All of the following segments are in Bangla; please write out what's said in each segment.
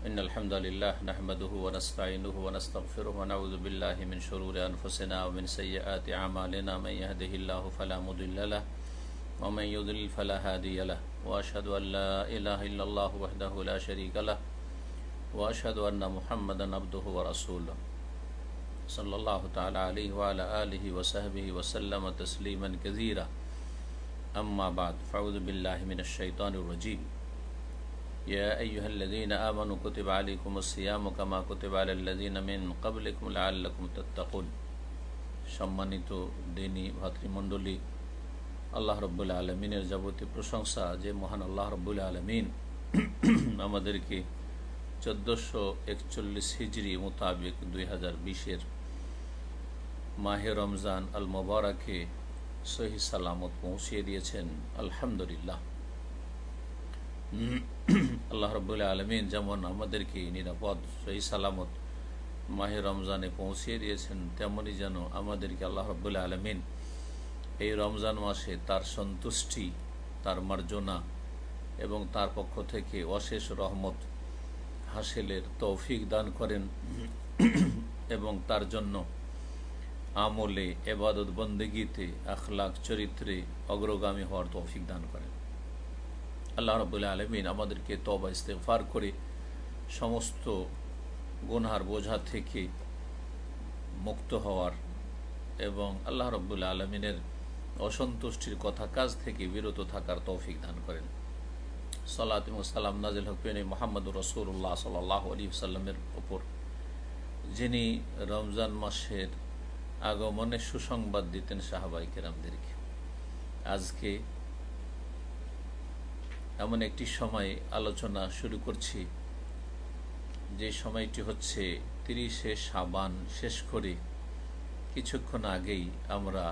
إن الحمد لله نحمده ونستعينه ونستغفره ونعوذ بالله من شرور أنفسنا ومن سيئات أعمالنا من يهده الله فلا مضل له ومن يضلل فلا هادي له وأشهد أن لا إله إلا الله وحده لا شريك له وأشهد أن محمدا عبده ورسوله صلى الله تعالى عليه وعلى آله وصحبه وسلم تسليما كثيرا. أما بعد، فأعوذ بالله من الشيطان الرجيم. يا أيها الذين آمنوا كتب عليكم الصيام كما كتب على الذين من قبلكم لعلكم تتقون সম্মানিত দিনী ভাতৃমণ্ডলী আল্লাহ রব্বুল আলমিনের যাবতীয় প্রশংসা যে মহান আল্লাহ রব্বুল আলমিন আমাদেরকে চোদ্দোশো একচল্লিশ হিজড়ি মোতাবেক দুই হাজার বিশের মাহে রমজান আল মোবারকে সহি সালামত পৌঁছিয়ে দিয়েছেন আলহামদুলিল্লাহ আল্লাহ রবুল্লা আলমিন যেমন আমাদেরকে নিরাপদ, সহি সালামত মাহে রমজানে পৌঁছিয়ে দিয়েছেন তেমনই যেন আমাদেরকে আল্লাহ রবুল্লা আলমিন এই রমজান মাসে তার সন্তুষ্টি, তার মার্জনা এবং তার পক্ষ থেকে অশেষ রহমত হাসিলের তৌফিক দান করেন এবং তার জন্য আমলে এবাদত বন্দেগীতে আখলাক চরিত্রে অগ্রগামী হওয়ার তৌফিক দান করেন। আল্লাহ রবুল্লা আলমিন আমাদেরকে তবা ইস্তেফার করে সমস্ত গুনহার বোঝা থেকে মুক্ত হওয়ার এবং আল্লাহ রব্বুল্লা আলমিনের অসন্তুষ্টির কথা কাজ থেকে বিরত থাকার তৌফিক দান করেন। সালাতিম সালাম নাজিল হকেন মোহাম্মদ রসুল্লাহ সাল্লাহ আলী সাল্লামের ওপর যিনি রমজান মাসের আগমনে সুসংবাদ দিতেন সাহাবাই কেরামদেরকে। আজকে এমন একটি সময় আলোচনা শুরু করছি। যে সময়টি হচ্ছে তিরিশে সাবান শেষ করে কিছুক্ষণ আগেই আমরা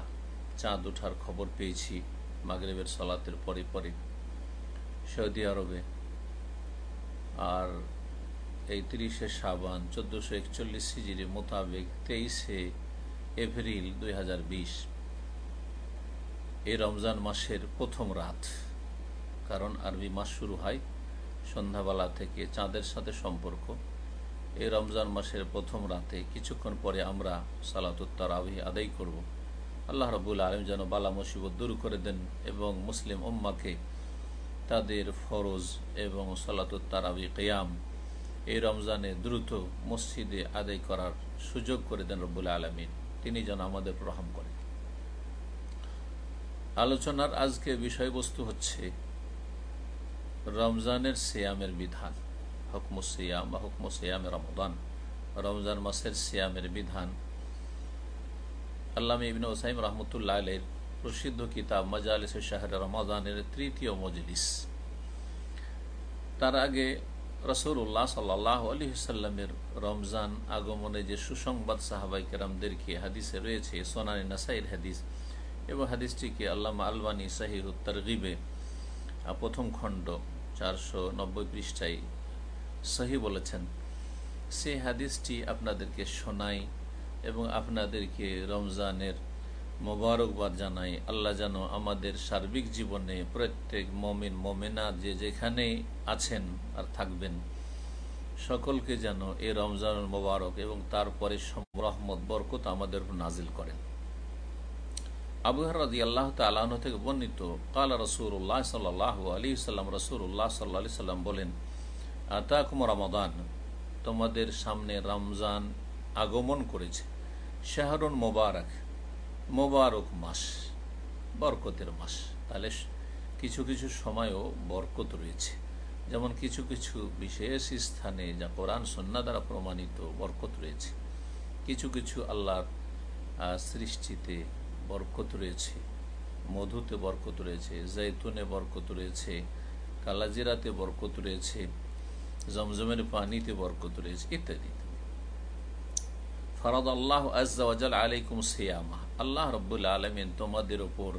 চাঁদ ওঠার খবর পেয়েছি মাগরেবের সলাতের পরে পরে সৌদি আরবে। আর এই তিরিশে সাবান চোদ্দোশো একচল্লিশ সিজির মোতাবেক তেইশে এপ্রিল দুই হাজার বিশ, এই রমজান মাসের প্রথম রাত। কারণ আরবি মাস শুরু হয় সন্ধ্যাবেলা থেকে চাঁদের সাথে সম্পর্ক। এই রমজান মাসের প্রথম রাতে কিছুক্ষণ পরে আমরা সালাতুত্তার আবি আদায় করব। আল্লাহ রবুল আলম যেন বালা মুসিবত দূর করে দেন এবং মুসলিম উম্মাকে তাদের ফরজ এবং সালাতুত্তার আবি কেয়াম এই রমজানে দ্রুত মসজিদে আদায় করার সুযোগ করে দেন রব্বুল আলমিন। তিনি যেন আমাদের প্রহাম করেন। আলোচনার আজকে বিষয়বস্তু হচ্ছে রমজানের সিয়ামের বিধান। হকম সিয়াম বা হকম সিয়ামের রমদান। রমজান মাসের সিয়ামের বিধান। আল্লাহ ইবিন ওসাইম রহমতুল্লাহ আলের প্রসিদ্ধ কিতাব মজালিস শাহর রমাদানের তৃতীয় মজলিস। তার আগে রসুল্লাহ সাল্লাহ আলী সাল্লামের রমজান আগমনে যে সুসংবাদ সাহাবাই কেরামদেরকে হাদিসে রয়েছে, সোনানি নাসাইর হাদিস এবং হাদিসটিকে আল্লামা আলবানী সাহির তরগিবে প্রথম খণ্ড চারশো নব্বই পৃষ্ঠায় সহি বলেছেন, সে হাদিসটি আপনাদেরকে শোনাই এবং আপনাদেরকে রমজানের মোবারকবাদ জানাই। আল্লাহ যেন আমাদের সার্বিক জীবনে প্রত্যেক মমিন, মমিনা যে যেখানে আছেন আর থাকবেন, সকলকে যেন এ রমজান মোবারক এবং তারপরে রহমত, বরকত আমাদের নাজিল করেন। থেকে বর্ণিত, কালা বলেন তোমাদের সামনে রমজান আগমন করেছে। শাহরুন মোবারক মোবারক মাস, বরকতের মাস। তাহলে কিছু কিছু সময়ও বরকত রয়েছে। যেমন কিছু কিছু বিশেষ স্থানে যা কোরআন সন্না দ্বারা প্রমাণিত বরকত রয়েছে। কিছু কিছু আল্লাহর সৃষ্টিতে বরকত রয়েছে, মধুতে বরকত রয়েছে, জৈতুনে বরকত রয়েছে, কালাজিরাতে বরকত রয়েছে, জমজমের পানিতে বরকত রয়েছে, ইত্যাদি ফরদ আল্লাহ আজাল আলাইকুম সিয়ামা। আল্লাহ রব্বুল আলমিন তোমাদের ওপর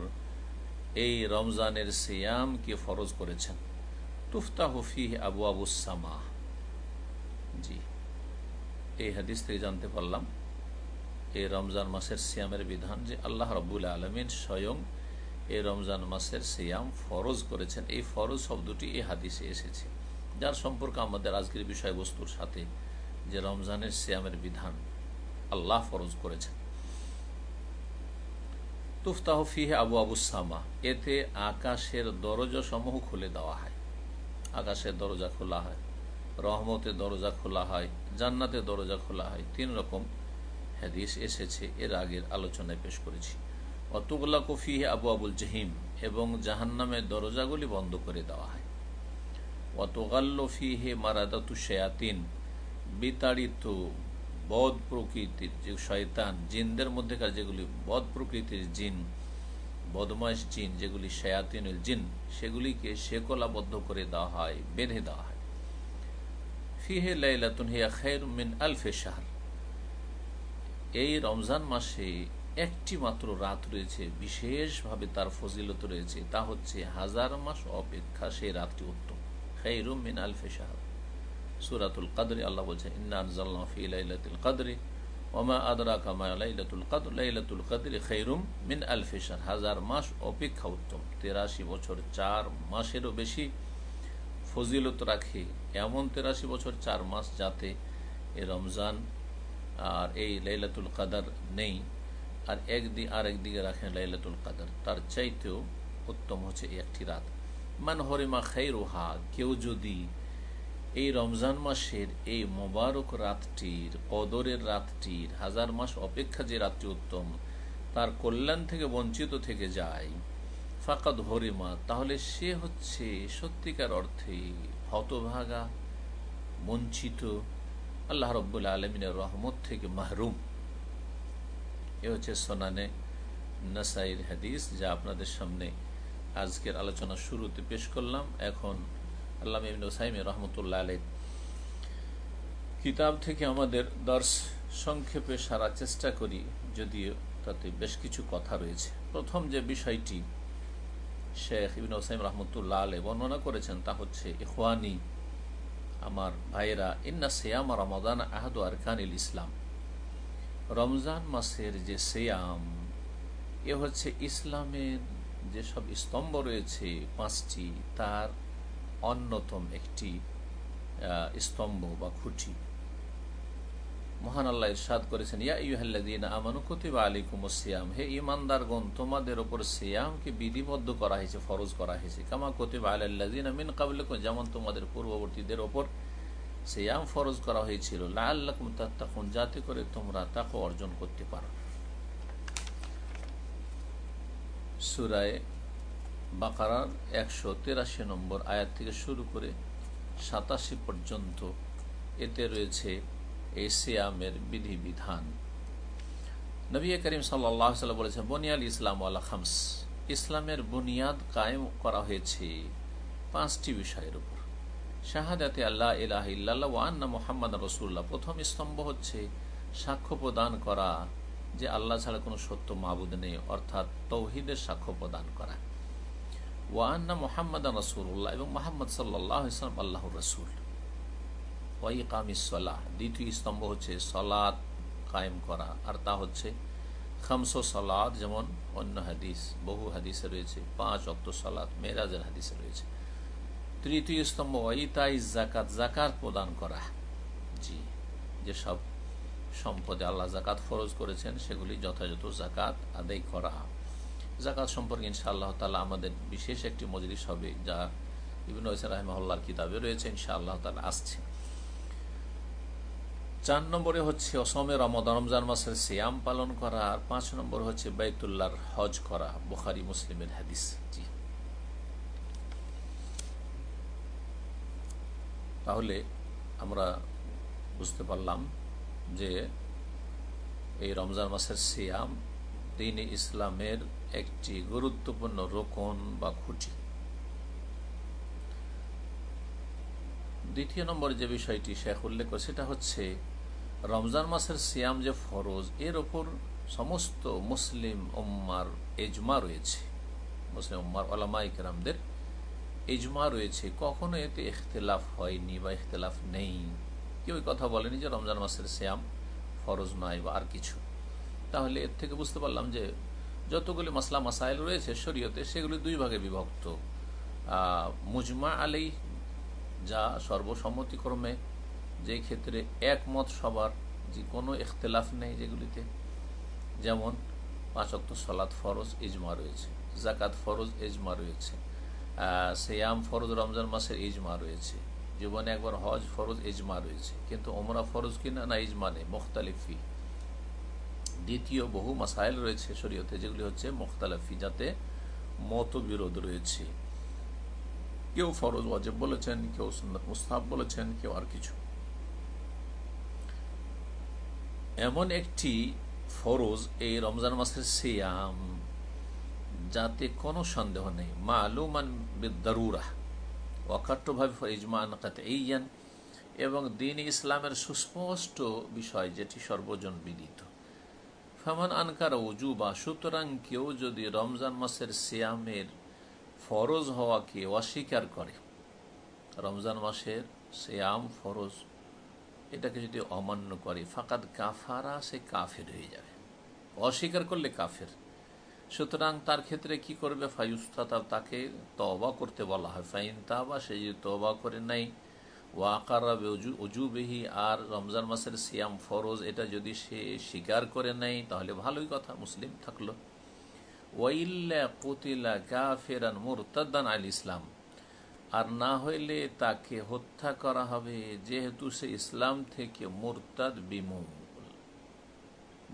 এই রমজানের সিয়ামকে ফরজ করেছেন। তুফতা হুফি আবু আবুসামা জি, এই হাদিস থেকে জানতে পারলাম। এই রমজান মাসের সিয়ামের বিধান যে আল্লাহ রব্বুল আলমিন স্বয়ং এই রমজান মাসের সিয়াম ফরজ করেছেন। এই ফরজ শব্দটি এই হাদিসে এসেছে। যার সম্পর্ক আমাদের আজকের বিষয়বস্তুর সাথে যে রমজানের সিয়ামের বিধান আল্লাহ ফরজ করেছেন। তুফতাহ ফিহে আবু আবু সামা, এতে আকাশের দরজা সমূহ খুলে দেওয়া হয়। আকাশের দরজা খোলা হয়, রহমতের দরজা খোলা হয়, জান্নাতের দরজা খোলা হয়। তিন রকম হাদিস এসেছে, এর আগের আলোচনায় পেশ করেছি। অতগুলা কফিহে আবু আবুল জহিম, এবং জাহান্নামের দরজাগুলি বন্ধ করে দেওয়া হয়। অতগাল্ল ফিহে মারাদাতু শেয়াতিন, বিতাড়িত বদ প্রকৃতির যে শয়তান, জিনদের মধ্যেকার যেগুলি বদ প্রকৃতির জিন বদমাস জিন, যেগুলি শেয়াতিনুল জিন, সেগুলিকে শেকলাবদ্ধ করে দেওয়া হয়, বেঁধে দেওয়া হয়। ফিহে লাইলাতুন হিয়া খের মিন আলফে শাহর। এই রমজান মাসে একটি মাত্র রাত রয়েছে, বিশেষভাবে তার ফজিলত রয়েছে, তা হচ্ছে হাজার মাস অপেক্ষা সেই রাতটি উত্তম। খেরুম মিন আলফে শাহর। সুরাতুল কাদরি, আল্লাহ বলছে, ইন্না ফি কাদরি আদরা কাদর মিন হাজার মাস অপেক্ষা উত্তম। বছর চার মাসেরও বেশি ফজিলত রাখে এমন তেরাশি বছর চার মাস যাতে এ রমজান আর এই লাইলাতুল কাদার নেই। আর একদিন আর একদিকে রাখেন লাইলাতুল কাদার। তার চাইতেও উত্তম হচ্ছে একটি রাত। মান হরিমা খাই রোহা কেউ যদি এই রমজান মাসের এই মোবারক রাতটির, কদরের রাতটির, হাজার মাস অপেক্ষা যে রাতটি উত্তম, তার কল্যাণ থেকে বঞ্চিত থেকে যায়, ফাকাদ হরিমা, তাহলে সে হচ্ছে সত্যিকার অর্থে হতভাগা, বঞ্চিত আল্লাহ রব্বুল আলমিনের রহমত থেকে মাহরুম। এ হচ্ছে সোনানে নাসাইর হাদিস, যা আপনাদের সামনে আজকের আলোচনা শুরুতে পেশ করলাম। এখন আল্লাহ ইবিন ওসাইমে রহমতুল্লাহ আলাই কিতাব থেকে আমাদের দর্শ সংক্ষেপে সারা চেষ্টা করি, যদিও তাতে বেশ কিছু কথা রয়েছে। প্রথম যে বিষয়টি, শেখ ইবিন ওসাইম রহমতুল্লাহ আলে বর্ণনা করেছেন, তা হচ্ছে ইখওয়ানি আমার ভাইয়েরা, ইন্না সেয়াম রমাদান আহাদ আরকানিল ইসলাম। রমজান মাসের যে সেয়াম, এ হচ্ছে ইসলামের যেসব স্তম্ভ রয়েছে পাঁচটি, তার অন্যতম একটি স্তম্ভ বা খুঁটি। মহান আল্লাহ ইরশাদ করেছেন, ইয়া ইউহাল্লাদিন আমানু কুতিবা আলাইকুম সিয়াম হে ইমানদারগণ তোমাদের ওপর সিয়ামকে বিধিবদ্ধ করা হয়েছে, ফরজ করা হয়েছে। কামা কুতিবা আলাল্লাদিন মিন কাবলিকুম যেমন তোমাদের পূর্ববর্তীদের ওপর সিয়াম ফরজ করা হয়েছিল। লাআল্লাকুম তাত্তাকুন, যাতে করে তোমরা তাকে অর্জন করতে পারো। সূরায়ে বাকারার একশো তেরাশি নম্বর আয়াত থেকে শুরু করে সাতাশি পর্যন্ত এতে রয়েছে এই সিয়ামের বিধিবিধান। নবী করিম সাল্লাহ বলেছেন, বনিয়াল ইসলাম আল্লাহ খামস। ইসলামের বুনিয়াদ কায়েম করা হয়েছে পাঁচটি বিষয়ের উপর। শাহাদাতে আল্লাহ ইলাহ ইল্লাহ ওয়ান্না মোহাম্মদ রসুল্লাহ প্রথম স্তম্ভ হচ্ছে সাক্ষ্য প্রদান করা, যে আল্লাহ ছাড়া কোনো সত্য মাবুদ নেই, অর্থাৎ তৌহিদের সাক্ষ্য প্রদান করা। ওয়ান্না মোহাম্মদ রসুল্লাহ এবং মোহাম্মদ সাল্লাহ ইসলাম আল্লাহর রসুল। ওয়াইকামিসলাহ দ্বিতীয় স্তম্ভ হচ্ছে সলাদ কায়েম করা। আর তা হচ্ছে খামস সলাদ যেমন অন্য হাদিস, বহু হাদিসে রয়েছে, পাঁচ অক্ত সলাদ মেরাজের হাদিসে রয়েছে। তৃতীয় স্তম্ভ ওয়াইতাই জাকাত জাকাত প্রদান করা। জি, যেসব সম্পদে আল্লাহ জাকাত ফরজ করেছেন, সেগুলি যথাযথ জাকাত আদায় করা। জাকাত সম্পর্কে ইনশাআল্লাহ তালা আমাদের বিশেষ একটি মজলিস হবে, যা বিভিন্ন রাহমহল্লার কিতাবে রয়েছে, ইনশাআল্লাহ তালা আসছে। চার নম্বরে হচ্ছে অসমে রমদান রমজান মাসের সিয়াম পালন করা, আর পাঁচ নম্বর হচ্ছে বাইতুল্লাহর হজ করা, বুখারি, মুসলিমের হাদিস। জি। তাহলে আমরা বুঝতে পারলাম যে এই রমজান মাসের সিয়াম দিন ইসলামের একটি গুরুত্বপূর্ণ রোকন বা খুঁটি। দ্বিতীয় নম্বর যে বিষয়টি শেখ উল্লেখ সেটা হচ্ছে রমজান মাসের সিয়াম যে ফরজ, এর ওপর সমস্ত মুসলিম ওম্মার এজমা রয়েছে। মুসলিম উম্মার ওলামা ইকরামদের এজমা রয়েছে। কখনো এতে ইখতলাফ হয়নি বা ইখতলাফ নেই। কেউ কথা বলেনি যে রমজান মাসের শ্যাম ফরজ নয় বা আর কিছু। তাহলে এর থেকে বুঝতে পারলাম যে যতগুলি মাসলা মাসাইল রয়েছে শরীয়তে, সেগুলি দুই ভাগে বিভক্ত। মুজমা আলী যা সর্বসম্মতিক্রমে যে ক্ষেত্রে একমত সবার, যে কোনো এখতলাফ নেই যেগুলিতে। যেমন পাঁচক্ত সলাৎ ফরজ, ইজমা রয়েছে। জাকাত ফরজ, ইজমা রয়েছে। সেয়াম ফরজ, রমজান মাসের ইজমা রয়েছে। জীবনে একবার হজ ফরজ, ইজমা রয়েছে। কিন্তু ওমরা ফরজ কিনা না ইজমা নেই, মোখতালিফি। দ্বিতীয় বহু মাসাইল রয়েছে শরীয়তে, যেগুলি হচ্ছে মোখতালিফি, যাতে মতবিরোধ রয়েছে। কেউ ফরজ, ওয়াজেব বলেছেন, কেউ মুস্তাব বলেছেন, কেউ আর কিছু। এমন একটি ফরজ এই রমজান মাসের সিয়াম, যাতে কোনো সন্দেহ নেই। মালুমান বিদ্দারুরা, অকাট্যভাবে ইজমান ইয়ান এবং দিন ইসলামের সুস্পষ্ট বিষয় যেটি সর্বজন বিদিত। ফেমান আনকার উজুবা, সুতরাং কেউ যদি রমজান মাসের সিয়ামের ফরজ হওয়াকে অস্বীকার করে, রমজান মাসের সিয়াম ফরজ এটাকে যদি অমান্য করে, ফাকাদ কাফারা, সে কাফের হয়ে যাবে। অস্বীকার করলে কাফের। সুতরাং তার ক্ষেত্রে কি করবে? ফাইস্তাব তাকে তবা করতে বলা হয়। ফাইন তাবা সে যদি তবা করে নাই ওয়াকারাবে অজুবেহি আর রমজান মাসের সিয়াম ফরজ, এটা যদি সে স্বীকার করে নেয়, তাহলে ভালোই কথা, মুসলিম থাকল। ওয়াইল্লা কতিলা কাফেরান মুরতাদ্দান আল ইসলাম আর না হইলে তাকে হত্যা করা হবে, যেহেতু সে ইসলাম থেকে মোরতাদ বিমুল।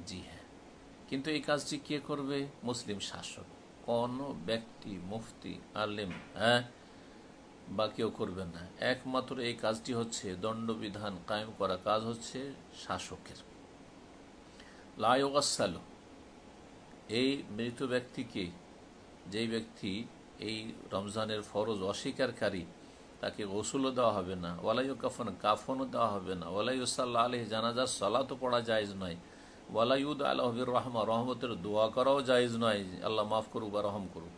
জি হ্যাঁ। কিন্তু এই কাজটি কে করবে? মুসলিম শাসক। কোন ব্যক্তি, মুফতি, আলেম হ্যাঁ? বা কেউ করবে না। একমাত্র এই কাজটি হচ্ছে দণ্ডবিধান কায়েম করা কাজ হচ্ছে শাসকের। লায়োগাসালো এই মৃত ব্যক্তিকে, যেই ব্যক্তি এই রমজানের ফরজ অস্বীকারী, তাকে ওসুলও দেওয়া হবে না ওয়ালাইউ কাফন, কাফনও দেওয়া হবে না ওয়ালাইসাল্লাহ আলহ জানাজার সলাতো পড়া জায়জ নয় ওয়ালাইউদ আল্লাহবির রহমা, রহমতের দোয়া করাও জায়জ নয়, আল্লাহ মাফ করুক বা রহম করুক।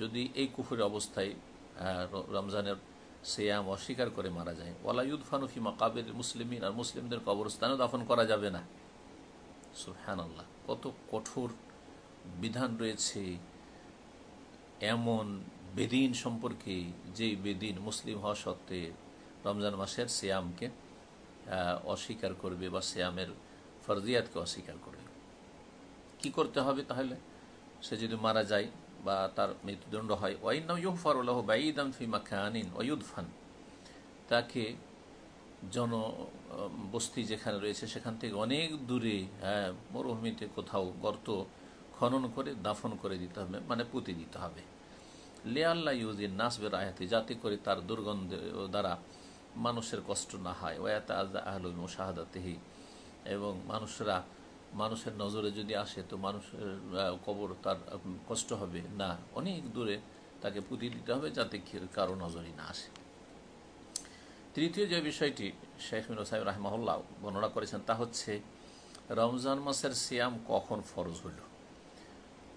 যদি এই কুফুরের অবস্থায় রমজানের সেয়াম অস্বীকার করে মারা যায় ওয়ালাইউদ ফানুফি মাকাবের মুসলিমিন, আর মুসলিমদের কবরস্থানেও দাফন করা যাবে না। সুহান আল্লাহ কত কঠোর বিধান রয়েছে এমন বেদিন সম্পর্কে যেই বেদিন মুসলিম হওয়া সত্ত্বে রমজান মাসের শ্যামকে অস্বীকার করবে বা শ্যামের ফরজিয়াতকে অস্বীকার করবে। কি করতে হবে তাহলে? সে যদি মারা যায় বা তার মৃত্যুদণ্ড হয় ওয়াইনাম ইউফারুল্লাহ ফিমা খানিন ওয়ুদফান তাকে জন বস্তি যেখানে রয়েছে সেখান থেকে অনেক দূরে হ্যাঁ মরুভূমিতে কোথাও গর্ত খনন করে, দাফন করে দিতে হবে মানে পুঁতে দিতে হবে। লে আল্লাহ ইউজিন নাসবের আয়াতে, যাতে করে তার দুর্গন্ধ দ্বারা মানুষের কষ্ট না হয়। ওয়াত আজা আহলুল মুশাহাদাতেহি। এবং মানুষরা, মানুষের নজরে যদি আসে, তো মানুষের কবর তার কষ্ট হবে না। অনেক দূরে তাকে পুঁতি দিতে হবে যাতে কারও নজরই না আসে। তৃতীয় যে বিষয়টি শেখ মিন সাহেব রাহমাহুল্লাহ বর্ণনা করেছেন, তা হচ্ছে, রমজান মাসের সিয়াম কখন ফরজ হইল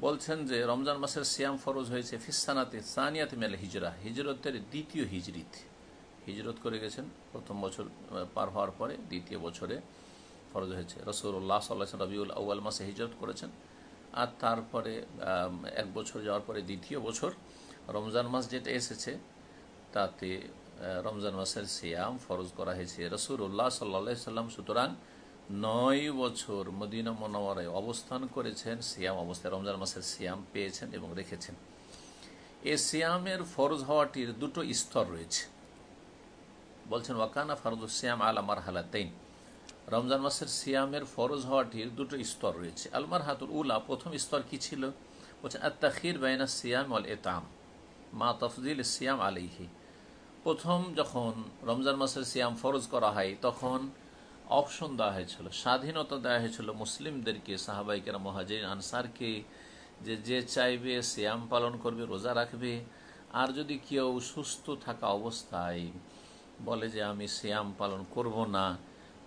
বলছেন যে রমজান মাসের সিয়াম ফরজ হয়েছে ফিসানাতে সানিয়াতে মেলে হিজরা, হিজরতের দ্বিতীয় হিজরিত। হিজরত করে গেছেন, প্রথম বছর পার হওয়ার পরে দ্বিতীয় বছরে ফরজ হয়েছে। রসুল্লাহ সাল্লাহ রবিউল আউ্য়াল মাসে হিজরত করেছেন। আর তারপরে এক বছর যাওয়ার পরে দ্বিতীয় বছর রমজান মাস যেটা এসেছে, তাতে রমজান মাসের সিয়াম ফরজ করা হয়েছে। রসুল্লাহ সাল্লা সাল্লাম সুতরাং নয় বছর মদিনা মনোয়ারায় অবস্থান করেছেন, সিয়াম অবস্থায় রমজান মাসের সিয়াম পেয়েছেন এবং রেখেছেন। এ সিয়ামের ফরজ হওয়াটির দুটো স্তর রয়েছে। বলছেন, ওয়াকানা ফরজ সিয়াম আলামার হালাতেইন রমজান মাসের সিয়ামের ফরজ হওয়াটির দুটো স্তর রয়েছে। আলমার হাতুল উলা, প্রথম স্তর কি ছিল? বলছেন আত্মাখির বাইনা সিয়াম অল এতাম মা তফজিল সিয়াম আলিহি প্রথম যখন রমজান মাসের সিয়াম ফরজ করা হয়, তখন অপশন দেওয়া হয়েছিল। স্বাধীনতা দেওয়া হয়েছিল মুসলিমদেরকে সাহাবাইকেরা মহাজির আনসারকে, যে যে চাইবে শ্যাম পালন করবে, রোজা রাখবে। আর যদি কেউ সুস্থ থাকা অবস্থায় বলে যে আমি শ্যাম পালন করব না,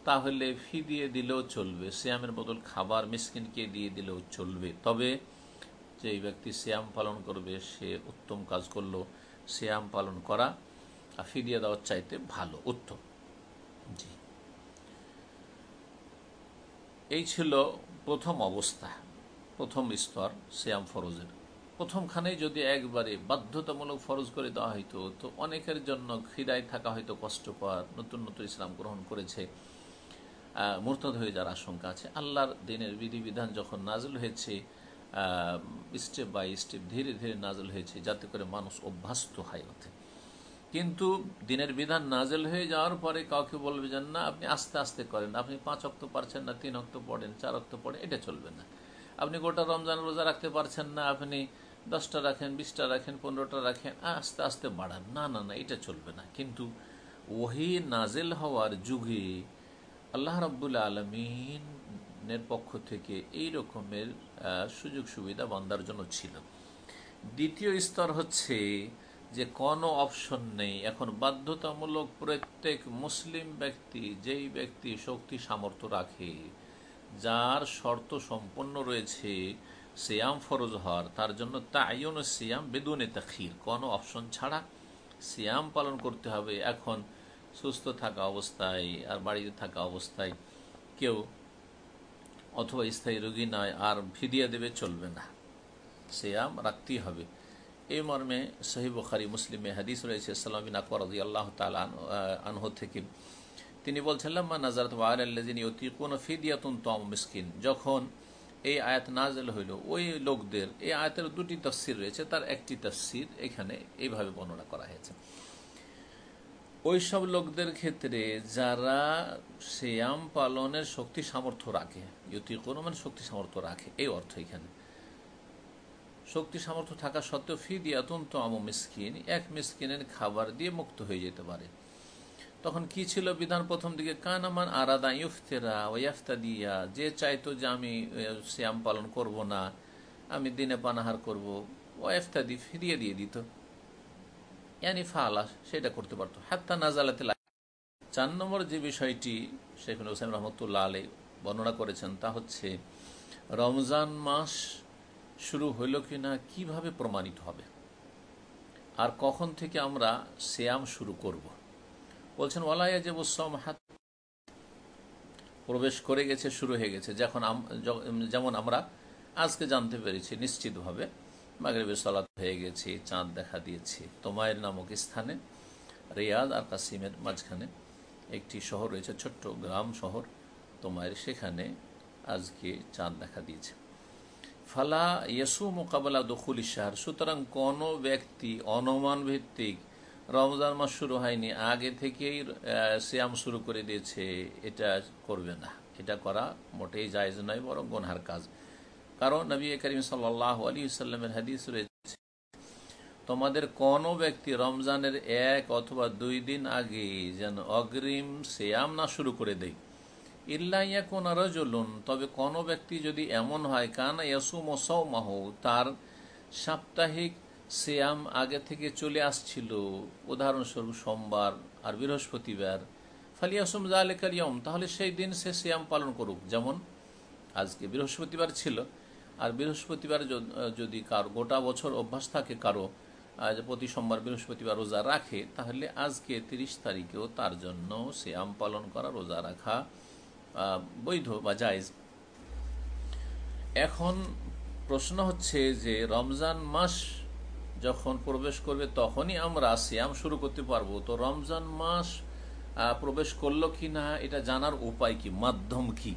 তাহলে ফি দিয়ে দিলেও চলবে। সিয়ামের বদল খাবার মিসকিনকে দিয়ে দিলেও চলবে। তবে যে ব্যক্তি শ্যাম পালন করবে, সে উত্তম কাজ করল। শ্যাম পালন করা আর ফি দিয়ে দেওয়ার চাইতে ভালো, উত্তম। জি। এই ছিল প্রথম অবস্থা, প্রথম স্তর সিয়াম ফরজের। প্রথমখানে যদি একবারে বাধ্যতামূলক ফরজ করে দেওয়া হইতো, তো অনেকের জন্য খিদায় থাকা হয়তো কষ্টকর, নতুন নতুন ইসলাম গ্রহণ করেছে মোরতদ হয়ে যাওয়ার আশঙ্কা আছে। আল্লাহর দিনের বিধিবিধান যখন নাজল হয়েছে স্টেপ বাই স্টেপ ধীরে ধীরে নাজল হয়েছে, যাতে করে মানুষ অভ্যস্ত হয় ওতে কিন্তু দিনের বিধান নাজেল হয়ে যাওয়ার পরে কাউকে বলবে যে, না, আপনি আস্তে আস্তে করেন। আপনি পাঁচ অক্ত পারছেন না, তিন অক্ত পড়েন, চার অক্ত পড়েন, এটা চলবে না। আপনি গোটা রমজান রোজা রাখতে পারছেন না, আপনি দশটা রাখেন, বিশটা রাখেন, পনেরোটা রাখেন, আস্তে আস্তে বাড়ান। না না না, এটা চলবে না। কিন্তু ওহি নাজেল হওয়ার যুগে আল্লাহ রব্বুল আলমিনের পক্ষ থেকে এই রকমের সুযোগ সুবিধা বান্দার জন্য ছিল। দ্বিতীয় স্তর হচ্ছে যে কোনো অপশন নেই। এখন বাধ্যতামূলক প্রত্যেক মুসলিম ব্যক্তি, যেই ব্যক্তি শক্তি সামর্থ্য রাখে, যার শর্ত সম্পন্ন রয়েছে সিয়াম ফরজ হওয়ার, তার জন্য তাইন সিয়াম বেদুনে তাখির। কোনো অপশন ছাড়া সিয়াম পালন করতে হবে। এখন সুস্থ থাকা অবস্থায় আর বাড়িতে থাকা অবস্থায় কেউ অথবা স্থায়ী রোগী নয়, আর ফিদিয়া দেবে চলবে না। সিয়াম রাখতেই হবে। এই মর্মে সহিব খারি মুসলিমে হাদিস রয়েছে সালামিন আকবর আল্লাহ তাল আনহ থেকে। তিনি বলছেন, লাম্মা নাজারত ওয়ালিন ইয়তিকুন ফিদিয়াতুন তম মিসকিন। যখন এই আয়াত নাজেল হইল, ওই লোকদের, এই আয়াতের দুটি তফসির রয়েছে, তার একটি তফসির এখানে এইভাবে বর্ণনা করা হয়েছে। ওই সব লোকদের ক্ষেত্রে যারা শ্যাম পালনের শক্তি সামর্থ্য রাখে ইয়তি কোনো মানে শক্তি সামর্থ্য রাখে, এই অর্থ এখানে। শক্তি সামর্থ্য থাকা সত্ত্বেও ফি দিয়ে তো আম মিসকিন, এক মিসকিনের খাবার দিয়ে মুক্ত হয়ে যেতে পারে। তখন কি ছিল বিধান প্রথম দিকে? কানামান আরাদা ইউফতেরা ও ইয়াফতা দিয়া যে চাইতো যে আমি শ্যাম পালন করব না, আমি দিনে পানাহার করব ও দি ফিরিয়ে দিয়ে দিত। ইয়ানি ফালা, সেটা করতে পারতো। হাত্তা নাজালাতে চার নম্বর যে বিষয়টি শেখ হোসেন রহমতুল্লাহ আলী বর্ণনা করেছেন তা হচ্ছে, রমজান মাস শুরু হইল কি না কীভাবে প্রমাণিত হবে? আর কখন থেকে আমরা শ্যাম শুরু করব? বলছেন ওয়ালাইয়া যে বুসম হাত প্রবেশ করে গেছে, শুরু হয়ে গেছে। যখন যেমন আমরা আজকে জানতে পেরেছি, নিশ্চিতভাবে মাগরীবের সলাত হয়ে গেছে, চাঁদ দেখা দিয়েছে। তোমায়ের নামক স্থানে, রিয়াদ আর কাসিমের মাঝখানে একটি শহর রয়েছে, ছোট্ট গ্রাম শহর। তোমায়ের সেখানে আজকে চাঁদ দেখা দিয়েছে। ফালা ইয়েসু মোকাবেলা দখুল ইশাহার সুতরাং কোনো ব্যক্তি অনুমান ভিত্তিক রমজান মাস শুরু হয়নি, আগে থেকেই শ্যাম শুরু করে দিয়েছে, এটা করবে না। এটা করা মোটেই জায়জ নয়, বরং গনহার কাজ। কারণ নবী করিম সাল্লাহ আলী সাল্লামের হাদিস রয়েছে, তোমাদের কোনো ব্যক্তি রমজানের এক অথবা দুই দিন আগে যেন অগ্রিম শ্যাম না শুরু করে দেয়। ইল্লাইয়া কোন রজলুন, তবে কোনো ব্যক্তি যদি এমন হয়, কানা ইয়াসুম ও তার সাপ্তাহিক শ্যাম আগে থেকে চলে আসছিল। উদাহরণস্বরূপ সোমবার আর বৃহস্পতিবার। ফালিয়াসুম জালেকালিয়ম তাহলে সেই দিন সে শ্যাম পালন করুক। যেমন আজকে বৃহস্পতিবার ছিল, আর বৃহস্পতিবার যদি কারও গোটা বছর অভ্যাস থাকে, কারও প্রতি সোমবার বৃহস্পতিবার রোজা রাখে, তাহলে আজকে তিরিশ তারিখেও তার জন্য শ্যাম পালন করা, রোজা রাখা বৈধ বা জায়জ। এখন প্রশ্ন হচ্ছে যে, রমজান মাস যখন প্রবেশ করবে তখনই আমরা শ্যাম শুরু করতে পারব। তো রমজান মাস প্রবেশ করল কি না এটা জানার উপায় কি, মাধ্যম কি?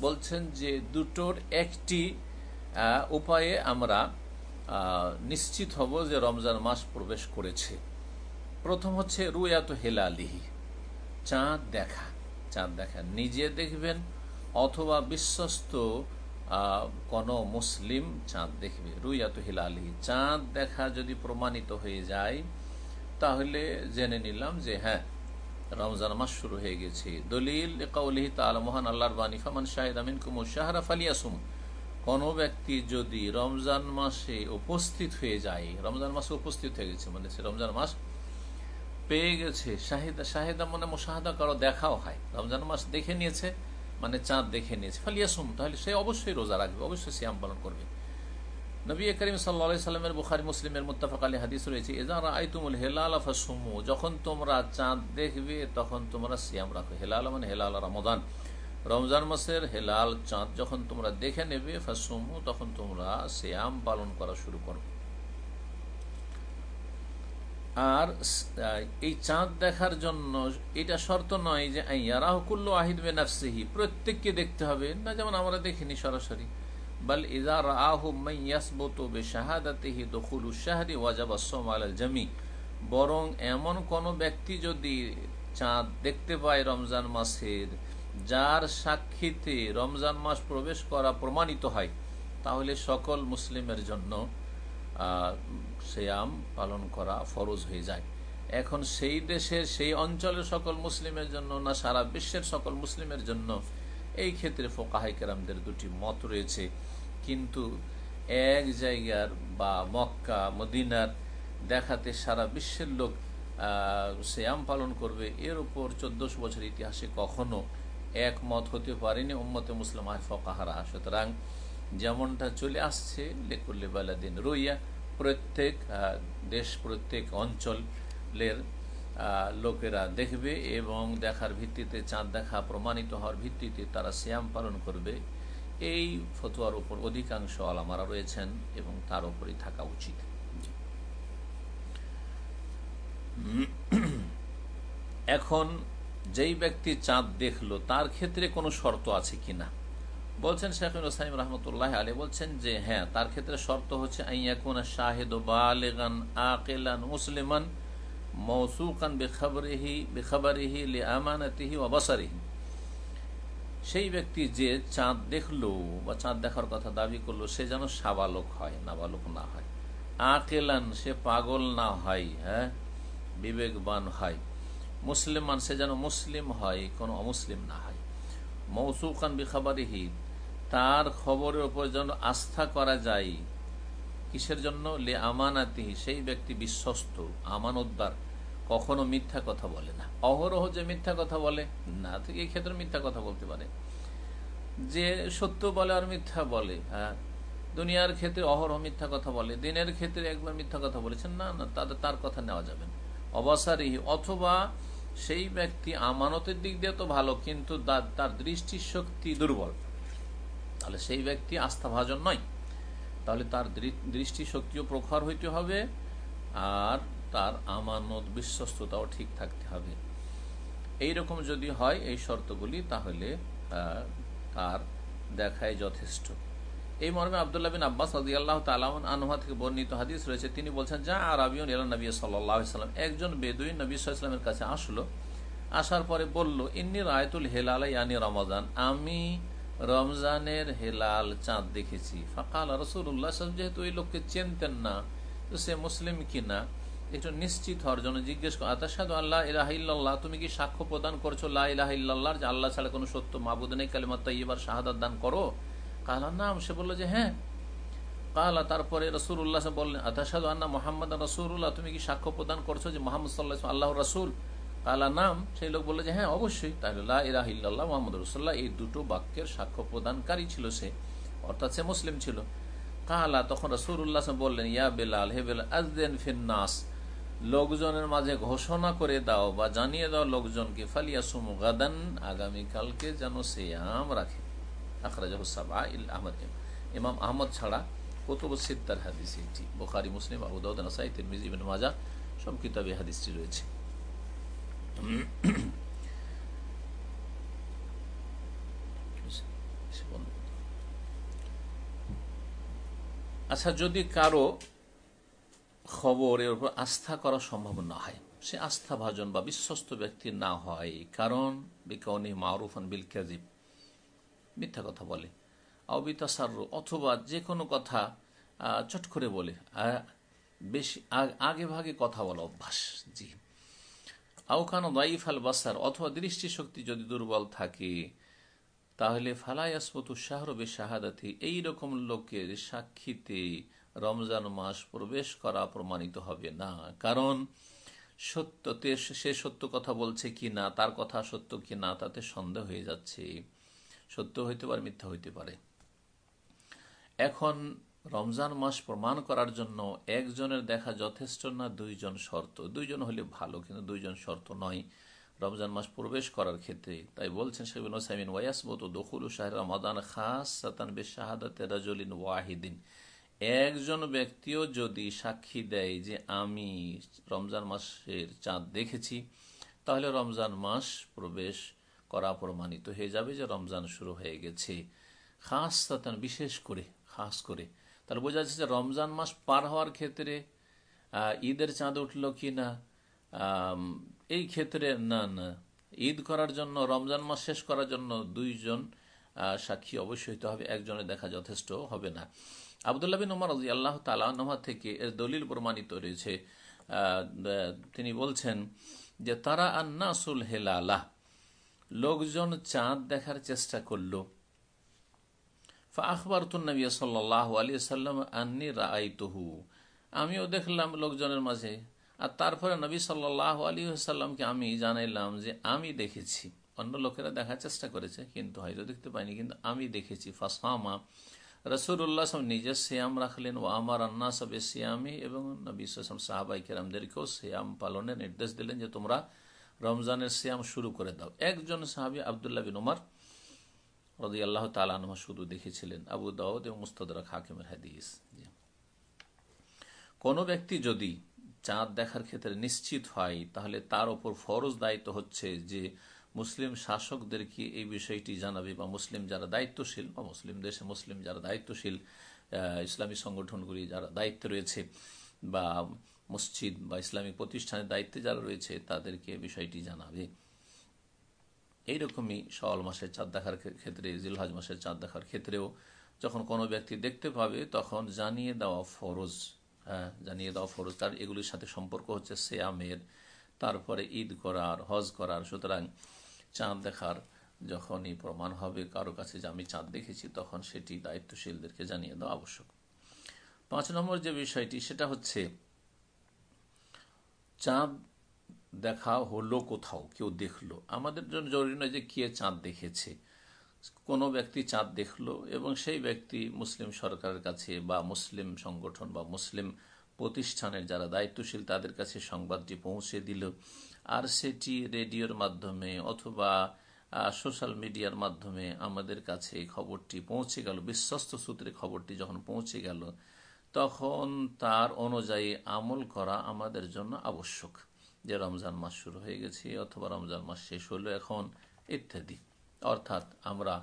বলছেন যে দুটোর একটি উপায়ে আমরা নিশ্চিত হব যে রমজান মাস প্রবেশ করেছে। প্রথম হচ্ছে রুয়াত হেলালিহি, চাঁদ দেখা। চাঁদ দেখা নিজে দেখবেন অথবা বিশ্বস্ত কোন মুসলিম চাঁদ দেখবে। রুইয়াত হিলালি, চাঁদ দেখা যদি প্রমাণিত হয়ে যায়, তাহলে জেনে নিলাম যে হ্যাঁ রমজান মাস শুরু হয়ে গেছে। দলিল কাউলিহি তাল মহান আল্লাহর বানী ফামান শাহিদ আমিন কুমুর শাহরাফ আলিয়াসুম কোনো ব্যক্তি যদি রমজান মাসে উপস্থিত হয়ে যায়, রমজান মাসে উপস্থিত হয়ে গেছে মানে সে রমজান মাস পেয়ে গেছে। শাহিদা শাহিদা মানে মোশাহাদা কারও, দেখাও হয়। রমজান মাস দেখে নিয়েছে মানে চাঁদ দেখে নিয়েছে। ফালিয়াসুম তাহলে সে অবশ্যই রোজা রাখবে, অবশ্যই সিয়াম পালন করবে। নবী করিম সাল্লা সাল্লামের বুখারি, মুসলিমের মুতাফাক আলী হাদিস রয়েছে এজারা আইতুমুল হেলাল ফাসমু যখন তোমরা চাঁদ দেখবে, তখন তোমরা সিয়াম রাখো। হেলাল মানে হেলাল রমদান রমজান মাসের হেলাল চাঁদ যখন তোমরা দেখে নেবে, ফাসমু, তখন তোমরা সিয়াম পালন করা শুরু করো আর এই চাঁদ দেখার জন্য এটা শর্ত নয় যে ইয়ারাহকুল্ল আহিদ বেনাফসিহি প্রত্যেককে দেখতে হবে। না, যেমন আমরা দেখিনি সরাসরি। বল ইজার আহমাইয়াসবতহি দখুল শাহরি ওয়াজাব আল জামি। বরং এমন কোন ব্যক্তি যদি চাঁদ দেখতে পায় রমজান মাসের, যার সাক্ষীতে রমজান মাস প্রবেশ করা প্রমাণিত হয়, তাহলে সকল মুসলিমের জন্য সেয়াম পালন করা ফরজ হয়ে যায়। এখন সেই দেশের সেই অঞ্চলের সকল মুসলিমের জন্য না, সারা বিশ্বের সকল মুসলিমের জন্য এই ক্ষেত্রে ফোকাহাই কেরামদের দুটি মত রয়েছে। কিন্তু এক জায়গার বা মক্কা, মদিনার দেখাতে সারা বিশ্বের লোক শ্যাম পালন করবে, এর উপর চোদ্দশো বছর ইতিহাসে কখনো একমত হতে পারেনি উম্মতে মুসলিম ফকাহারা। সুতরাং যেমনটা চলে আসছে, লেকুল্লে বালাদিন রইয়া প্রত্যেক দেশ প্রত্যেক অঞ্চলের লোকেরা দেখবে এবং দেখার ভিত্তিতে চাঁদ দেখা প্রমাণিত হওয়ার ভিত্তিতে তারা শ্যাম পালন করবে। এই ফতোয়ার উপর অধিকাংশ আলামারা রয়েছেন এবং তার উপরই থাকা উচিত। এখন যেই ব্যক্তি চাঁদ দেখল তার ক্ষেত্রে কোনো শর্ত আছে কিনা? বলছেন শেখুল ওসাইম রহমতুল্লাহ আলী বলছেন যে হ্যাঁ তার ক্ষেত্রে শর্ত হচ্ছে আইয়াকুন শাহেদ বালেগান আকেলান মুসলিমান মৌসুকান বেখবরিহি বেখবরিহি লে আমানতিহি অবসারিহি সেই ব্যক্তি যে চাঁদ দেখল বা চাঁদ দেখার কথা দাবি করল, সে যেন সাবালক হয়, নাবালক না হয়। আকেলান সে পাগল না হয় হ্যাঁ বিবেকবান হয়। মুসলিমান সে যেন মুসলিম হয়, কোনো অমুসলিম না হয়। মৌসুকান বেখাবারিহি তার খবরের উপর যেন আস্থা করা যায়, কিসের জন্য? লে আমানাতিহি, সেই ব্যক্তি বিশ্বস্ত আমানতদার কখনো মিথ্যা কথা বলে না। অহরহ যে মিথ্যা কথা বলে, না থেকে এই ক্ষেত্রে মিথ্যা কথা বলতে পারে। যে সত্য বলে আর মিথ্যা বলে হ্যাঁ দুনিয়ার ক্ষেত্রে অহরহ মিথ্যা কথা বলে, দিনের ক্ষেত্রে একবার মিথ্যা কথা বলেছেন, না না, তাদের, তার কথা নেওয়া যাবে না। অবসারী অথবা সেই ব্যক্তি আমানতের দিক দিয়ে তো ভালো, কিন্তু তার দৃষ্টি শক্তি দুর্বল। তাহলে সেই ব্যক্তি আস্থাভাজন নয়। তাহলে তার দৃষ্টি শক্তিও প্রখর হইতে হবে আর তার আমানত বিশ্বস্ততাও ঠিক থাকতে হবে। এই রকম যদি হয় এই শর্তগুলি, তাহলে তার দেখায় যথেষ্ট। এই মর্মে আবদুল্লাহ বিন আব্বাস আদি আল্লাহ তালাম আনহা থেকে বর্ণিত হাদিস রয়েছে। তিনি বলছেন যা আর এলা নবী সাল্লাম। একজন বেদুইন নবী সাল্লামের কাছে আসলো, আসার পরে বলল, ইন্নি রায়তুল হেলাল ইয়ানি রমজান। আমি রমজানের হেলাল চাঁদ দেখেছি। ফাকাল রসুল্লাহ যেহেতু ওই লোককে চেনতেন না, তো সে মুসলিম কিনা, একটু নিশ্চিত হওয়ার জন্য জিজ্ঞেস করো আতাসাদ আল্লাহ ইলাহিল্লাহ তুমি কি সাক্ষ্য প্রদান করছ লাহ যে আল্লাহ ছাড়া কোনো সত্য মাবুদ নেই কালিমাত্তা এবার শাহাদাত দান করো? কালা, নাম। সে বলল যে হ্যাঁ। কালা, তারপরে রসুল্লাহ বললেন আতাসাদ আন্না মোহাম্মদ রসুল্লাহ তুমি কি সাক্ষ্য প্রদান করছ যে মোহাম্মদ সাল্লাহ আল্লাহ রসুল? কালা নাম, সেই লোক বলল যে হ্যাঁ অবশ্যই। তাহলে লাহ মোহাম্মদ রসুল্লাহ এই দুটো বাক্যের সাক্ষ্য প্রদানকারী ছিল সে, অর্থাৎ সে মুসলিম ছিল। কালা তখন রসুল্লাহ বললেন, ইয়া বেলাল, হে বেলাল, আজদেন ফিন্নাস লোকজনের মাঝে ঘোষণা করে দাও বা জানিয়ে দাও লোকজনকে ফালিয়া সুমু গাদান আগামীকালকে যেন সে আম রাখে আহমদ। ইমাম আহমদ ছাড়া কতব সিদ্দার হাদিস এটি। বোখারি, মুসলিম আবুদাউদ নাসাই, তিরমিজি মাজা সব কিতাবে হাদিসটি রয়েছে। আচ্ছা যদি কারও খবরের উপর আস্থা করা সম্ভব না হয়, সে আস্থা ভাজন বা বিশ্বস্ত ব্যক্তি না হয়, কারণ বিকৌনি মারুফান বিল কাজিব মিথ্যা কথা বলে অবিতাসার অথবা যে কোনো কথা চট করে বলে বেশি আগে ভাগে কথা বলা অভ্যাস, জি। আউখান দাইফ আল বাসার অথবা দৃষ্টিশক্তি যদি দুর্বল থাকে, তাহলে ফালায়াসমতু শাহরবে শাহাদাতি এইরকম লোকের সাক্ষীতে রমজান মাস প্রবেশ করা প্রমাণিত হবে না। কারণ সত্যতে সে সত্য কথা বলছে কি না, তার কথা সত্য কি না, তাতে সন্দেহ হয়ে যাচ্ছে। সত্য হইতে পারে, মিথ্যা হইতে পারে। এখন রমজান মাস প্রমাণ করার জন্য একজনের দেখা যথেষ্ট না দুইজন শর্ত। দুইজন হলে ভালো, কিন্তু দুইজন শর্ত নয়। রমজান মাস প্রবেশ করার ক্ষেত্রে তাই বলছেন শেবিন ওসাইমিন ওয়াসবত দখুল শাহ রমাদান খাস সাতান বে শাহাদাত রাজলিন ওয়াহিদিন। একজন ব্যক্তিও যদি সাক্ষী দেয় যে আমি রমজান মাসের চাঁদ দেখেছি, তাহলে রমজান মাস প্রবেশ করা প্রমাণিত হয়ে যাবে যে রমজান শুরু হয়ে গেছে। খাস সাতান বিশেষ করে, খাস করে তাহলে বোঝা যাচ্ছে যে রমজান মাস পার হওয়ার ক্ষেত্রে ঈদের চাঁদ উঠল কি না এই ক্ষেত্রে না না। ঈদ করার জন্য, রমজান মাস শেষ করার জন্য দুইজন সাক্ষী অবশ্যই হতে হবে একজনে দেখা যথেষ্ট হবে না। আবদুল্লাহ বিন রাজি আল্লাহ তালা থেকে এর দলিল প্রমাণিত রয়েছে। তিনি বলছেন যে, তারা আন্নাসুল হেলালা, লোকজন চাঁদ দেখার চেষ্টা করল। আন্নি রাইতহু আমিও দেখলাম লোকজনের মাঝে। আর তারপরে নবী সাল্লাহ আলী সাল্লামকে আমি জানাইলাম যে আমি দেখেছি। অন্য লোকেরা দেখার চেষ্টা করেছে, কিন্তু হয়তো দেখতে পাইনি, কিন্তু আমি দেখেছি। ফাসামা রসুল্লাহ সব নিজের শ্যাম রাখলেন ও আমার আন্না সবে শ্যামি এবং নবী সাহাবাই কেরামদেরকেও শ্যাম পালনের নির্দেশ দিলেন যে তোমরা রমজানের শ্যাম শুরু করে দাও। একজন সাহাবি আবদুল্লাহ বিন উমার রদি আল্লাহ তালানহা শুধু দেখেছিলেন আবু দাউদ এবং মুস্তদরা হাকিমের হাদিস। কোনো ব্যক্তি যদি চাঁদ দেখার ক্ষেত্রে নিশ্চিত হয়, তাহলে তার ওপর ফরজ দায়িত্ব হচ্ছে যে মুসলিম শাসকদেরকে এই বিষয়টি জানাবে বা মুসলিম যারা দায়িত্বশীল বা মুসলিম দেশে মুসলিম যারা দায়িত্বশীল ইসলামী সংগঠনগুলি যারা দায়িত্বে রয়েছে বা মসজিদ বা ইসলামিক প্রতিষ্ঠানের দায়িত্বে যারা রয়েছে, তাদেরকে বিষয়টি জানাবে। এইরকমই সওয়াল মাসের চাঁদ দেখার ক্ষেত্রে, জিলহাজ মাসের চাঁদ দেখার ক্ষেত্রেও যখন কোনো ব্যক্তি দেখতে পাবে, তখন জানিয়ে দেওয়া ফরজ হ্যাঁ জানিয়ে দেওয়া ফরজ। তার এগুলির সাথে সম্পর্ক হচ্ছে সেয়ামের, তারপরে ঈদ করার, হজ করার। সুতরাং চাঁদ দেখার যখনই প্রমাণ হবে, কারও কাছে যে আমি চাঁদ দেখেছি, তখন সেটি দায়িত্বশীলদেরকে জানিয়ে দেওয়া আবশ্যক। পাঁচ নম্বর যে বিষয়টি, সেটা হচ্ছে চাঁদ দেখা হলো কোথাও, কেউ দেখল। আমাদের জন্য জরুরি নয় যে কে চাঁদ দেখেছে। কোনো ব্যক্তি চাঁদ দেখল এবং সেই ব্যক্তি মুসলিম সরকারের কাছে বা মুসলিম সংগঠন বা মুসলিম প্রতিষ্ঠানের যারা দায়িত্বশীল তাদের কাছে সংবাদটি পৌঁছে দিল। আর সেটি রেডিওর মাধ্যমে অথবা সোশ্যাল মিডিয়ার মাধ্যমে আমাদের কাছে খবরটি পৌঁছে গেল। বিশ্বস্ত সূত্রে খবরটি যখন পৌঁছে গেল, তখন তার অনুযায়ী আমল করা আমাদের জন্য আবশ্যক। যে রমজান মাস শুরু হয়ে গেছে অথবা রমজান মাস শেষ হলো এখন, ইত্যাদি। অর্থাৎ আমরা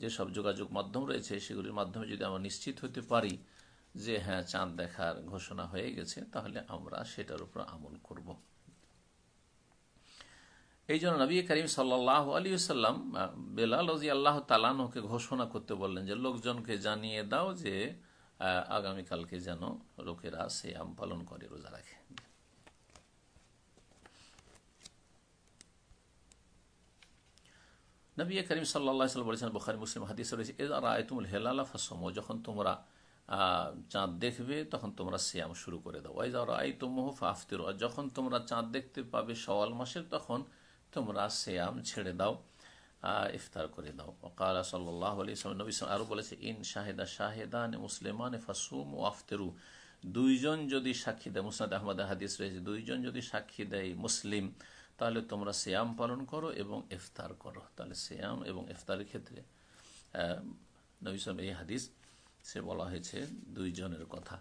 যেসব যোগাযোগ মাধ্যম রয়েছে, সেগুলির মাধ্যমে যদি আমরা নিশ্চিত হতে পারি যে হ্যাঁ চাঁদ দেখার ঘোষণা হয়ে গেছে, তাহলে আমরা সেটার উপর আমল করব। এই জন্য নবী করিম সাল্লাহ আলী সাল্লাম বেলাল রাজি আল্লাহ তালানহকে ঘোষণা করতে বললেন যে, লোকজনকে জানিয়ে দাও যে আগামীকালকে যেন লোকেরা সে আম পালন করে, রোজা রাখে। নবী করিম সাল্লাহ সাল্লাম বলেছেন, বখারি, মুসলিম হাদিস রয়েছে এরা আয়তুমুল হেলালা ফাসম যখন তোমরা চাঁদ দেখবে, তখন তোমরা সিয়াম শুরু করে দাও। ওয়াইজা আই তুমহ ফাফতির যখন তোমরা চাঁদ দেখতে পাবে সওয়াল মাসের, তখন তোমরা সিয়াম ছেড়ে দাও ইফতার করে দাও। ওকালা সাল্লাহ আলী নবী আরও বলেছে, ইন শাহেদা শাহেদান মুসলিমান ফাসুম ও আফতেরু দুইজন যদি সাক্ষী দেয়, মুসনাদ আহমদ হাদিস রয়েছে, দুইজন যদি সাক্ষী দেয় মুসলিম তাহলে তোমরা শ্যাম পালন করো এবং ইফতার করো। তাহলে শ্যাম এবং ইফতারের ক্ষেত্রে নবী এই হাদিস সে বলা হয়েছে দুইজনের কথা।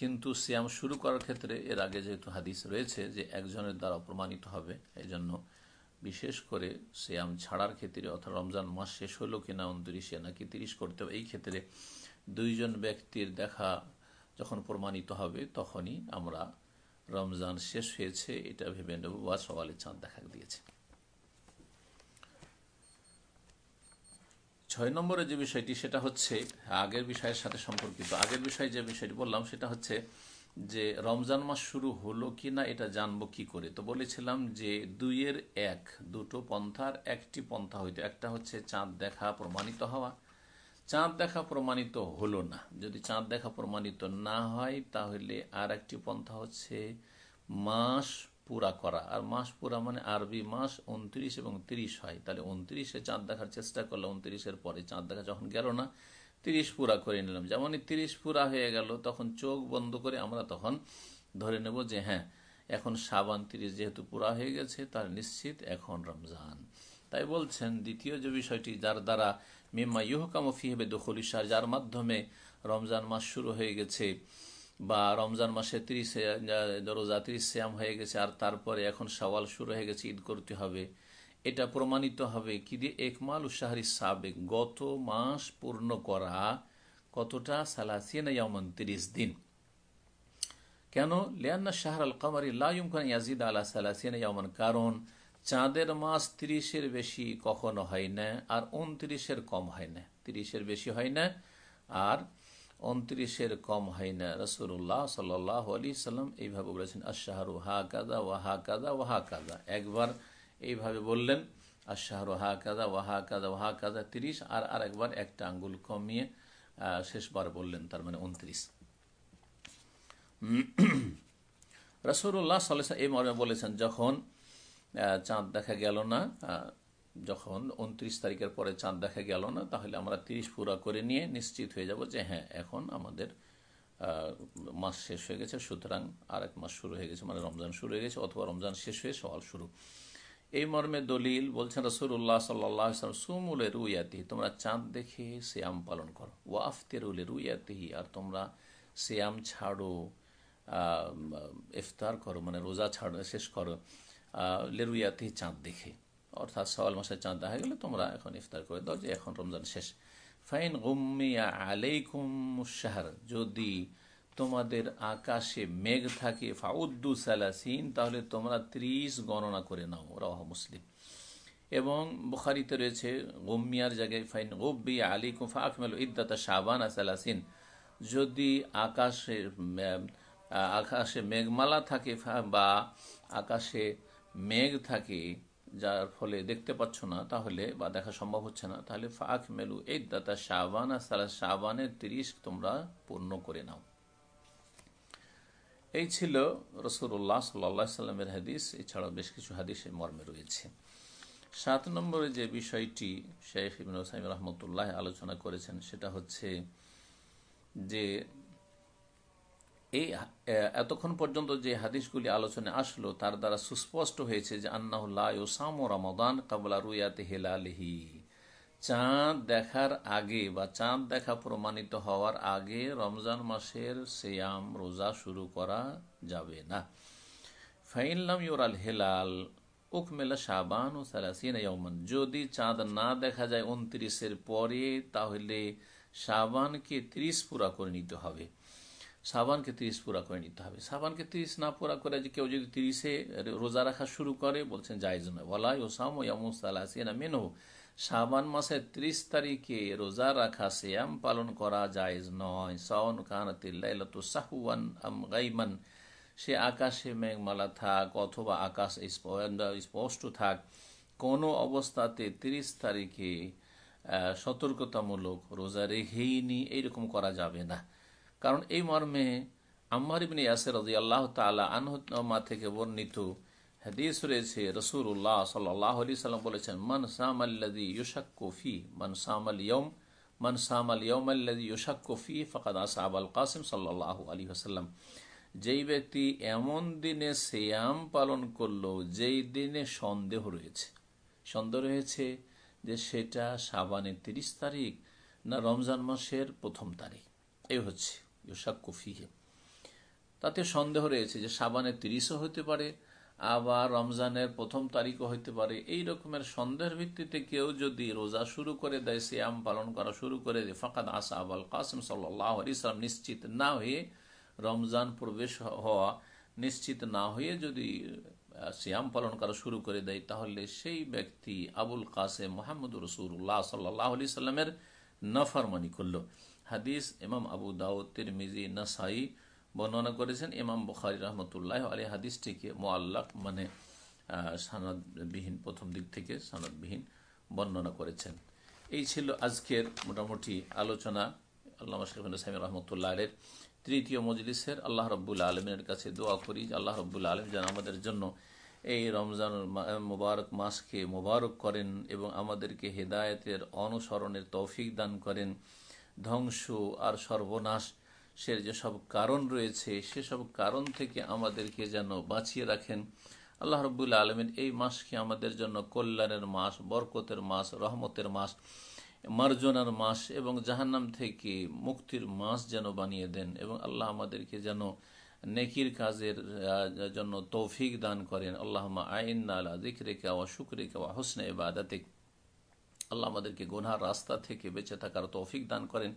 কিন্তু শ্যাম শুরু করার ক্ষেত্রে এর আগে যেহেতু হাদিস রয়েছে যে একজনের দ্বারা প্রমাণিত হবে এই জন্য বিশেষ করে শ্যাম ছাড়ার ক্ষেত্রে অর্থাৎ রমজান মাস শেষ হলো কিনা উনত্রিশে নাকি তিরিশ করতে হবে, এই ক্ষেত্রে দুইজন ব্যক্তির দেখা যখন প্রমাণিত হবে তখনই আমরা রমজান শেষ হয়েছে, এটা ভেবে নেব বা সকালে চাঁদ দেখা দিয়েছে। ছয় নম্বরের যে বিষয়টি, সেটা হচ্ছে আগের বিষয়ের সাথে সম্পর্কিত। আগের বিষয়ে যে বিষয়টি বললাম, সেটা হচ্ছে যে রমজান মাস শুরু হলো কি না এটা জানব কি করে? তো বলেছিলাম যে দুইয়ের এক, দুটো পন্থার একটি পন্থা হইতো, একটা হচ্ছে চাঁদ দেখা প্রমাণিত হওয়া চাঁদ দেখা প্রমাণিত হলো না। যদি চাঁদ দেখা প্রমাণিত না হয়, তাহলে আর একটি পন্থা হচ্ছে মাস পুরা করা। আর মাস পুরা মানে আরবি মাস উনত্রিশ এবং তিরিশ হয়। তাহলে উনত্রিশে চাঁদ দেখার চেষ্টা করলে উনত্রিশের পরে চাঁদ দেখা যখন গেল না, তিরিশ পুরা করে নিলাম। যেমনই তিরিশ পুরা হয়ে গেল, তখন চোখ বন্ধ করে আমরা তখন ধরে নেব যে হ্যাঁ এখন সাবান তিরিশ যেহেতু পুরা হয়ে গেছে তার নিশ্চিত এখন রমজান। তাই বলছেন, দ্বিতীয় যে বিষয়টি, যার দ্বারা মিম্মা ইহকামফি হবে দখল ইশার যার মাধ্যমে রমজান মাস শুরু হয়ে গেছে বা রমজান মাসে তিরিশে রোজা তিরিশ শ্যাম হয়ে গেছে আর তারপরে এখন সওয়াল শুরু হয়ে গেছে, ঈদ করতে হবে। এটা প্রমাণিত হবে কি দিয়ে? একমাল উসাহারি সাবেক গত মাস পূর্ণ করা কতটা? সালাসিনা ইয়ামান তিরিশ দিন। কেন? লিয়ান্না শাহর আল কামারি লাইমখান ইয়াজিদ আলা সালাসিনা ইয়ামান কারণ চাঁদের মাস তিরিশের বেশি কখনো হয় না, আর উনত্রিশের কম হয় না। তিরিশের বেশি হয় না, আর উনত্রিশের কম হয় না। রসুল্লাহ সাল্লাহ আলি সাল্লাম এইভাবে বলেছেন আশাহরু হা কাদা ওয়াহা কাদা ওয়াহা কাদা একবার এইভাবে বললেন আশাহরু হা কাদা ওয়াহা কাদা ওয়াহা কাদা তিরিশ। আর আরেকবার একটা আঙ্গুল কমিয়ে শেষবার বললেন, তার মানে উনত্রিশ। রসুল্লাহ সাল্লাহ এই মর্মে বলেছেন, যখন চাঁদ দেখা গেল না। যখন উনত্রিশ তারিখের পরে চাঁদ দেখা গেল না, তাহলে আমরা তিরিশ পুরা করে নিয়ে নিশ্চিত হয়ে যাব যে হ্যাঁ এখন আমাদের মাস শেষ হয়ে গেছে, সুতরাং আর এক মাস শুরু হয়ে গেছে মানে রমজান শুরু হয়ে গেছে, অথবা রমজান শেষ হয়ে সওয়াল শুরু। এই মর্মে দলিল বলছেন রসুল্লাহ সাল্লাম সুমুলের রুইয়াতি, তোমরা চাঁদ দেখে শ্যাম পালন করো। ওয়াফতের উলের রুইয়াতিহি আর তোমরা শ্যাম ছাড়ো ইফতার করো মানে রোজা ছাড়ো, শেষ করো। লেরুইয়াতি চাঁদ দেখে। অর্থাৎ সওয়াল মাসের চাঁদ দেখা গেলে তোমরা এখন ইফতার করে দাও যে এখন রমজান শেষ। ফাইন গুমিয়া আলাইকুম শাহর। যদি তোমাদের আকাশে মেঘ থাকে, ফাউদ্দু সালাসিন, তাহলে তোমরা ত্রিশ গণনা করে নাও রাহ মুসলিম। এবং বুখারিতে রয়েছে, গম্মিয়ার জায়গায় ফাইন গব্বি আলিকুম ফাকমেল ইদ্দাতা শাবান সালাসিন। যদি আকাশে আকাশে মেঘমালা থাকে, বা আকাশে মেঘ থাকে, যার ফলে দেখতে পাচ্ছ না, তাহলে বা দেখা সম্ভব হচ্ছে না। তাহলে ফাঁক মেলু এই দাতা শাহবান আর সারা শাহবানের তিরিশ তোমরা পূর্ণ করে নাও। এই ছিল রসুল্লাহ সাল্লা সাল্লামের হাদিস, এছাড়াও বেশ কিছু হাদিসের মর্মে রয়েছে। সাত নম্বরে যে বিষয়টি শেখ ইবিন ওসাইম রহমতুল্লাহ আলোচনা করেছেন, সেটা হচ্ছে যে এই এতক্ষণ পর্যন্ত যে হাদিসগুলি আলোচনা আসলো, তার দ্বারা সুস্পষ্ট হয়েছে যে আন্নাহুল্লাহসাম রমাদান কাবলা রুয়াতে হেলালহি। চাঁদ দেখার আগে বা চাঁদ দেখা প্রমাণিত হওয়ার আগে রমজান মাসের সেয়াম, রোজা শুরু করা যাবে না। ফাইনলাম ইউরাল হেলাল, উকমেলা সাবান ও সালাসিন যদি চাঁদ না দেখা যায় উনত্রিশের পরে, তাহলে সাবানকে ত্রিশ পুরা করে নিতে হবে। সাবানকে তিরিশ পুরা করে নিতে হবে। সাবানকে তিরিশ না পুরা করে যে কেউ যদি তিরিশে রোজা রাখা শুরু করে, বলছেন জায়জ নয়। বলাই ওসাম ইয়ামুসালাসিনা মেনু সাবান মাসের ত্রিশ তারিখে রোজা রাখা শ্যাম পালন করা জায়জ নয়। কানাতিল্লাইলাতু সাহুয়ান আম গাইমান। সে আকাশে মেঘমালা থাক অথবা আকাশ স্পষ্ট থাক, কোনো অবস্থাতে তিরিশ তারিখে সতর্কতামূলক রোজা রেখেই নি, এইরকম করা যাবে না। কারণ এই মর্মে আম্মার ইবিন ইয়াসের রাজি আল্লাহ তালা আনহমা থেকে বর্ণিত হাদিস রয়েছে রসুল্লাহ সাল্লাহ আলি সাল্লাম বলেছেন, মান সামাল্লাদি ইউসাক্কফি মান সামাল ইয়ম মান সামাল ইয়মাল্লাদি ইউসাক্কফি ফকাদ আসাব আল কাসিম সাল্লাহ আলী হাসাল্লাম যেই ব্যক্তি এমন দিনে সেয়াম পালন করল, যেই দিনে সন্দেহ রয়েছে। সন্দেহ রয়েছে যে সেটা সাবানের তিরিশ তারিখ না রমজান মাসের প্রথম তারিখ। এই হচ্ছে তাতে সন্দেহ রয়েছে যে সাবানের তিরিশও হতে পারে, আবার রমজানের প্রথম তারিখও হইতে পারে। এই রকমের সন্দেহের ভিত্তিতে কেউ যদি রোজা শুরু করে দেয়, সিয়াম পালন করা শুরু করে দেয়, ফাঁকাদ আসা আবাল কাসিম সাল্লাহ ইসলাম নিশ্চিত না হয়ে রমজান প্রবেশ হওয়া নিশ্চিত না হয়ে যদি সিয়াম পালন করা শুরু করে দেয়, তাহলে সেই ব্যক্তি আবুল কাসেম মোহাম্মদ রসুল্লাহ সাল্লাহ আলি সাল্লামের নফরমানি করল। হাদিস ইমাম আবু দাউদ, তিরমিজি, নাসাই বর্ণনা করেছেন। ইমাম বুখারি রহমতুল্লাহ আলী হাদিসটিকে মোয়াল্লাক মানে সানাদবিহীন, প্রথম দিক থেকে সানাদবিহীন বর্ণনা করেছেন। এই ছিল আজকের মোটামুটি আলোচনা। আল্লাহ সাহেব রহমতুল্লাহ আলের তৃতীয় মজলিসের আল্লাহ রব্বুল আলমের কাছে দোয়া করি আল্লাহ রব্বুল আলম যেন আমাদের জন্য এই রমজান মুবারক মাসকে মুবারক করেন এবং আমাদেরকে হেদায়তের অনুসরণের তৌফিক দান করেন। ধ্বংস আর সর্বনাশ সে যেসব কারণ রয়েছে সেসব কারণ থেকে আমাদেরকে যেন বাঁচিয়ে রাখেন। আল্লাহ রবুল্লা আলমিন এই মাসকে আমাদের জন্য কল্যাণের মাস, বরকতের মাস, রহমতের মাস, মার্জনার মাস এবং জাহান্নাম থেকে মুক্তির মাস যেন বানিয়ে দেন এবং আল্লাহ আমাদেরকে যেন নেকির কাজের জন্য তৌফিক দান করেন। আল্লাহ আইন আলা দিকরেকা ওয়া শুক্রিকা ওয়া হোসনে এবাদাতিক আল্লাহ আমাদেরকে গোনহার রাস্তা থেকে বেঁচে থাকার তৌফিক দান করেন।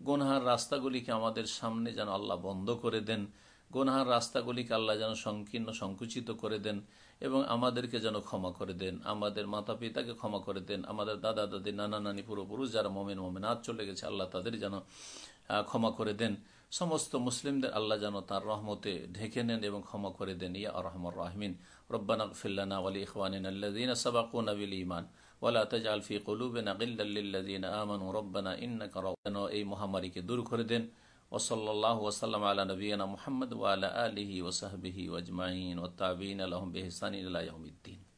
গোনহার রাস্তাগুলিকে আমাদের সামনে যেন আল্লাহ বন্ধ করে দেন। গোনহার রাস্তাগুলিকে আল্লাহ যেন সংকীর্ণ, সংকুচিত করে দেন এবং আমাদেরকে যেন ক্ষমা করে দেন। আমাদের মাতা পিতাকে ক্ষমা করে দেন। আমাদের দাদা দাদি নানা নানি পুরোপুরুষ যারা মোমেন মোমেনাথ চলে গেছে, আল্লাহ তাদের যেন ক্ষমা করে দেন। সমস্ত মুসলিমদের আল্লাহ যেন তার রহমতে ঢেকে নেন এবং ক্ষমা করে দেন। ইয়া রহমর রাহমিন। রব্বানা ফিল্লানা আলী ইখওয়ানিন আল্লাদিন সাবাকুন আবিল ইমান ولا تجعل في قلوبنا غلا للذين آمنوا ربنا إنك ربنا أي محمد کے دور کر دین. وصلی اللہ وسلم علی نبینا محمد وعلى آلہ وصحبہ اجمعین. والتابعین لهم بإحسان الى يوم الدین.